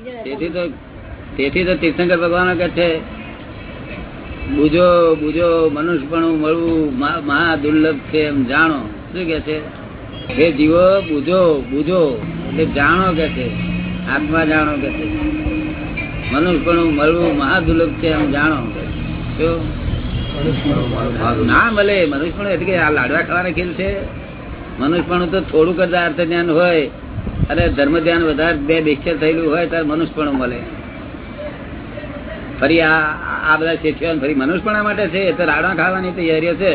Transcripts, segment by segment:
તેથી તો તેથી તો તીર્થંકર ભગવાન કે છે, બુજો બુજો, મનુષ્યપણું મળવું મહા દુર્લભ છે એમ જાણો. શું કે છે? હે જીવો, બુજો બુજો. એટલે જાણો કે છે, આત્મા જાણો કે છે. મનુષ્યપણું મળવું મહા દુર્લભ છે એમ જાણો. ના મળે, મનુષ્યપણું એટલે આ લાડવા ખાવાના ખેલ છે. મનુષ્યપણું તો થોડુંક જ અર્થ જ્ઞાન હોય. અને ધર્મ ધ્યાન વધારે બે નિશ્ચય થયેલું હોય ત્યારે મનુષ્યપણું મળે. ફરી આ આ બધા શેઠિયો ફરી મનુષ્યપણા માટે છે, એ તો રાડા ખાવાની તૈયારીઓ છે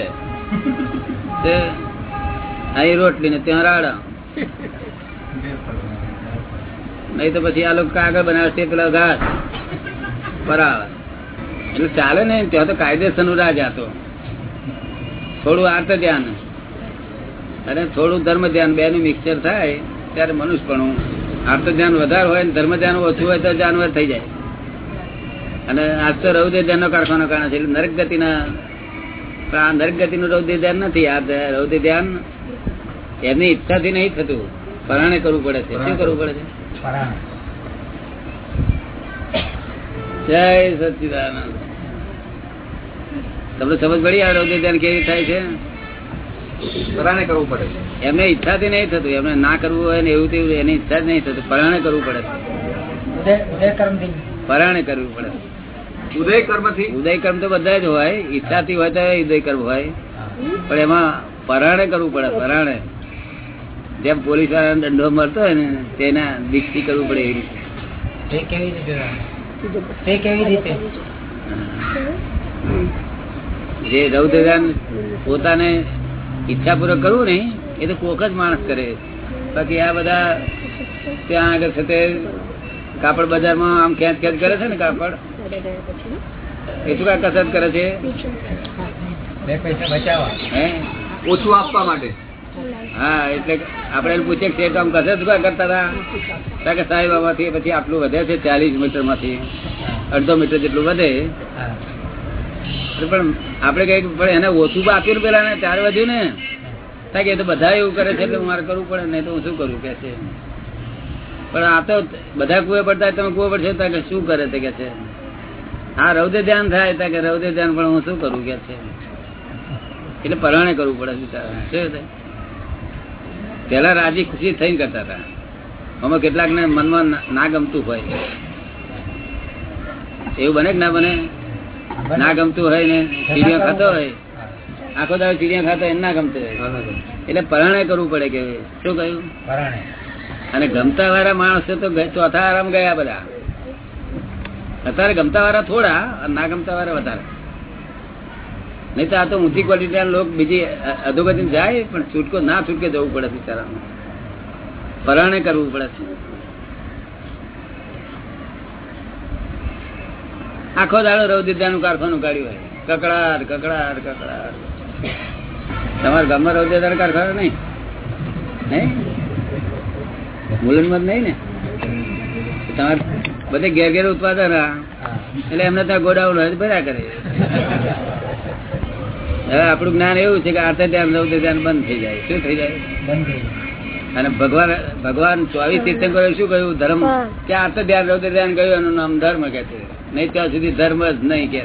અહીં રોટલી ને ત્યાં રાડા. નહીં તો પછી આ લોકો કાગળ બનાવશે પેલા ઘાસ. બરાબર એટલે ચાલે ને, ત્યાં તો કાયદેસરનું રાજ આતો થોડું આર્ત ધ્યાન અને થોડું ધર્મ ધ્યાન બે નું મિક્સર થાય ત્યારે મનુષ્યપણું. આર્ત ધ્યાન વધારે હોય ધર્મ ધ્યાન ઓછું હોય તો જાનવર થઈ જાય. અને આજ તો રૌદ્ર ધ્યાન નો કારખાનો કારણ છે. નરક ગતિ ના આ નરક ગતિ નું રૌદ્ર ધ્યાન નથી. આ રૌદ્ર ધ્યાન એમની ઈચ્છાથી નહીં થતું. પરાણે કરવું પડે છે. શું કરવું પડે છે? જય સચિદાનંદ. તમને સમજ પડી આ રૌદ્ર ધ્યાન કેવી થાય છે? પરાણે કરવું પડે એમને ઈચ્છાથી નહીં થતું. એમને ના કરવું હોય ને એવું તેવું એની ઈચ્છા જ નહીં થતું. પરાણે કરવું પડે પરાણે કરવું પડે ઉદય કર્મથી ઉદય કર્મ તો બધા જ હોય. ઈચ્છાથી હોય તો ઉદય કર્મ હોય. પણ એમાં પરાણે કરવું પડે પરાણે. જેમ પોલીસ વાળાને દંડો મળતો હોય ને તેના દીક્ષી કરવું પડે એવી રીતે. જે રૌદ્રજાન પોતાને ઈચ્છાપૂર્વક કરવું નહીં એ તો કોક જ માણસ કરે. બાકી આ બધા ત્યાં આગળ છે તે કાપડ બજારમાં આમ ખેંચ ખેંચ કરે છે ને કાપડ? એ શું કાંઈ કસરત કરે છે? ઓછું આપવા માટે. હા એટલે આપણે પૂછે છે કે શેઠ આમ કસરત શું કરતા હતા? કારણ કે સાહેબ આમાંથી પછી આટલું વધે છે ચાલીસ મીટરમાંથી અડધો મીટર જેટલું વધે. પણ આપણે કઈ પણ એને ઓછું આપ્યું પેલા ને ચાર વધ્યું ને? કારણ કે તો બધા એવું કરે છે એટલે મારે કરવું પડે, નહીં તો હું શું કરું, કે છે? પણ આ તો બધા કુએ પડતા તમે કુએ પડશે, તો કે શું કરે તે કે છે? હા રૌદે ધ્યાન થાય ત્યાં કે રૌદે ધ્યાન, પણ હું શું કરું, કે છે? એટલે પરાણે કરવું પડે બિચારા શું પેલા રાજી ખુશી થઈને કરતા હતા. અમે કેટલાક ને મનમાં ના ગમતું હોય. એવું બને કે ના બને? ના ગમતું હોય ને ચીડિયા ખાતો હોય. આખો દાડો ચીડિયા ખાતો એને ના ગમતું હોય. એટલે પરણે કરવું પડે કે શું કહ્યું? અને ગમતા વાળા માણસો તો ચોથા આરામ ગયા બધા. અત્યારે ગમતા વાળા થોડા અને ના ગમતા વાળા વધારે. નહીં તો આ તો ઊંચી ક્વોલિટી લોકો લોક બીજી અધોગતિ જાય પણ છૂટકો ના છૂટકે જવું પડે બિચારા પરાણે કરવું પડે. છે આખો દાડો રૌદ્રદાનું કારખાનું કાઢ્યું હોય. કકડાર કકડાર કકડાર તમારા ગામમાં રૌદ્રદાન કારખાનું નહીં? નહીં? મુલનમાં નહીં ને? તમારે બધે ઘેર ઘેર ઉત્પાદન એટલે એમને ત્યાં ગોડાઉન હોય ભર્યા કરે. હવે આપણું જ્ઞાન એવું છે કે આર્થ ધ્યાન રૌદ્ર ધ્યાન બંધ થઈ જાય. શું થઈ જાય? અને ભગવાન ભગવાન ચોવીસ તીર્થંકરો શું કહ્યું? ધર્મ કે આર્થ ધ્યાન રૌદ્ર ધ્યાન કહ્યું એનું નામ ધર્મ કે છે. નહીં ત્યાં સુધી ધર્મ જ નહીં કે.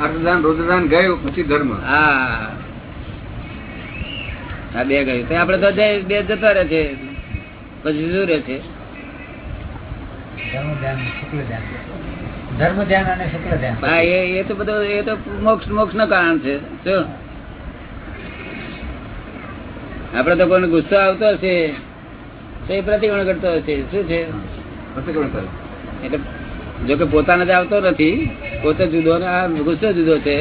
અર્ધદાન રુદ્રદાન ગયું પછી ધર્મ. હા. આ બે ગયું. તો આપડે તો બે જતા રહે છે પછી શું રહે છે? ધર્મ ધ્યાન અને શુક્લ ધ્યાન હા એ એ તો બધું એ તો મોક્ષ મોક્ષનું કારણ છે. શું? આપડે તો કોઈને ગુસ્સો આવતો હશે તો એ પ્રતિક્રમણ કરતો હશે. શું છે? એટલે જો કે પોતાને જ આવતો નથી પોતે જુદો ને આ ગુસ્સો જુદો છે.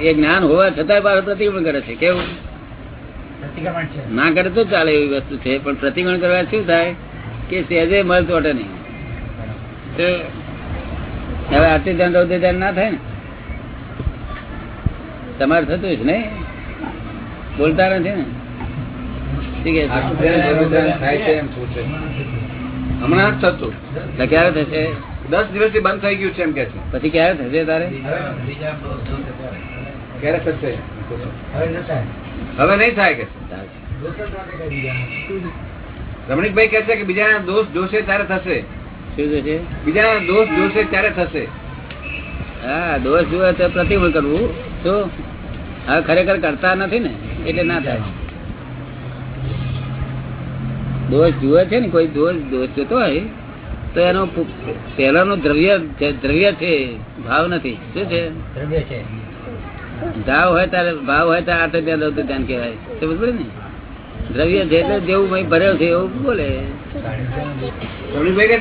એ જ્ઞાન હોવા છતાં બાર પ્રતિક્રમણ કરે છે. કેવું? ના કરે તો ચાલે એવી વસ્તુ છે. પણ પ્રતિક્રમણ કરવા શું થાય? કે સહેજે મળ ચોટે નહીં. હવે આરતી ધ્યાન રૌદ્ર ધ્યાન ના થાય ને? તમારે થતું જ નહીં. બોલતા નથી ને? ઠીક છે? હમણાં જ થતું. એટલે ક્યારે થશે? દસ દિવસથી બંધ થઈ ગયું છે એમ કે છે. પછી ક્યારે થશે તારે? ક્યારે થશે? હવે નહીં થાય કે. રમણીકભાઈ કે છે કે બીજાના દોષ જોશે ત્યારે થશે. શું થશે બીજાના દોષ જોશે ત્યારે થશે. હા દોષ જોવે તો પ્રતિકૂળ કરવું. શું? હવે ખરેખર કરતા નથી ને એટલે ના થાય. દોષ જુએ છે ને કોઈ દોષ દોષ જોતો હોય તો એનો પહેલાનો દ્રવ્ય દ્રવ્ય છે ભાવ નથી. શું છે? દ્રવ્ય છે. ભાવ હોય ત્યારે ભાવ હોય ત્યારે આર્થ ત્યાં દઉં ધ્યાન કહેવાય. સમજ પડે ને? દ્રવ્ય છે એટલે જેવું ભાઈ ભરેલ છે એવું બોલે.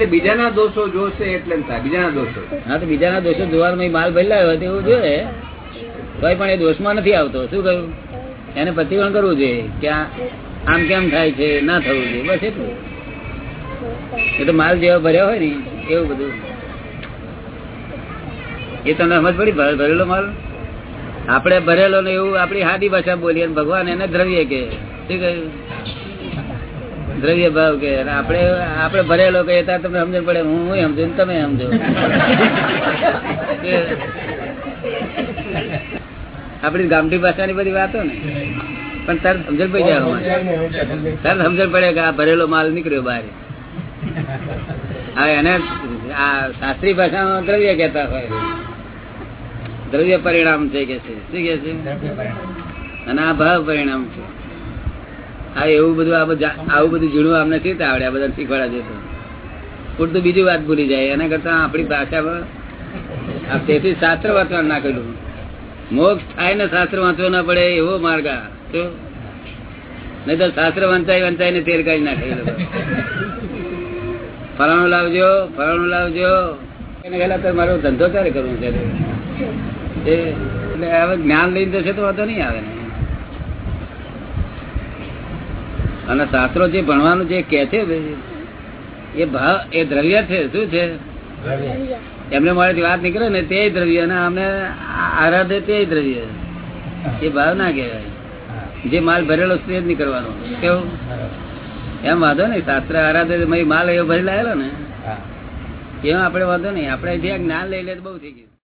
બીજાના દોષો જોશે એટલે થાય બીજાના દોષો. હા તો બીજાના દોષો જોવાનો માલ ભરેલા હોય તો એવું જોયે તોય પણ એ દોષમાં નથી આવતો. શું કહ્યું? એને પ્રતિવર્ણ કરવું જોઈએ કે આ આમ કેમ થાય છે? ના થવું જોઈએ. બસ એટલું. એ તો માલ જેવા ભર્યા હોય ને, એવું બધું. એ તમને સમજ પડી? ભરેલો માલ? આપણે ભરેલો ને એવું આપણી હાદી ભાષા બોલીએ ભગવાન એને દ્રવ્ય કે. શું કહ્યું? દ્રવ્ય ભાવ કે. આપણે આપણે ભરેલો કે ત્યાં તમને સમજણ પડે. હું હું સમજુ ને તમે સમજો. આપણી ગામઠી ભાષાની બધી વાતો ને. પણ તરત સમજણ પડી જાય. તરત સમજણ પડે કે આ ભરેલો માલ નીકળ્યો બહાર. હવે એને આ શાસ્ત્રી ભાષામાં દ્રવ્ય કહેતા હોય. દ્રવ્ય પરિણામ છે કે છે? શું કે છે? અને આ ભાવ પરિણામ છે. આ એવું બધું, આ બધું, આવું બધું ઝીણું આમ નથી આવડે, આ બધા શીખવાડા જશે પૂરતું બીજી વાત ભૂલી જાય. એના કરતા આપણી ભાષામાં તેથી શાસ્ત્ર વાંચવાનું નાખેલું. મોક્ષ થાય ને શાસ્ત્ર વાંચવો ના પડે એવો માર્ગ આ. નહીં તો શાસ્ત્ર વંચાય વંચાય ને તેર કાઢી નાખે ફલાણું લાવજો ફલાણું લાવજો. એને મારો ધંધો ક્યારે કરવો છે? એટલે હવે જ્ઞાન લઈને જશે તો વાંધો નહીં આવે ને. અને શાસ્ત્રો જે ભણવાનું જે કે છે એ ભાવ, એ દ્રવ્ય છે. શું છે? એમને મારે વાત નીકળે ને તે દ્રવ્ય ને અમે આરાધે તે દ્રવ્ય. એ ભાવ ના કહેવાય. જે માલ ભરેલો છે જ નીકળવાનો કેવું? એમ વાંધો નહીં. શાસ્ત્ર આરાધે માલ એવો ભરી લાયેલો ને. એમ એમાં આપણે વાંધો નહીં. આપણે જે જ્ઞાન લઈ લે તો બહુ થઈ ગયું.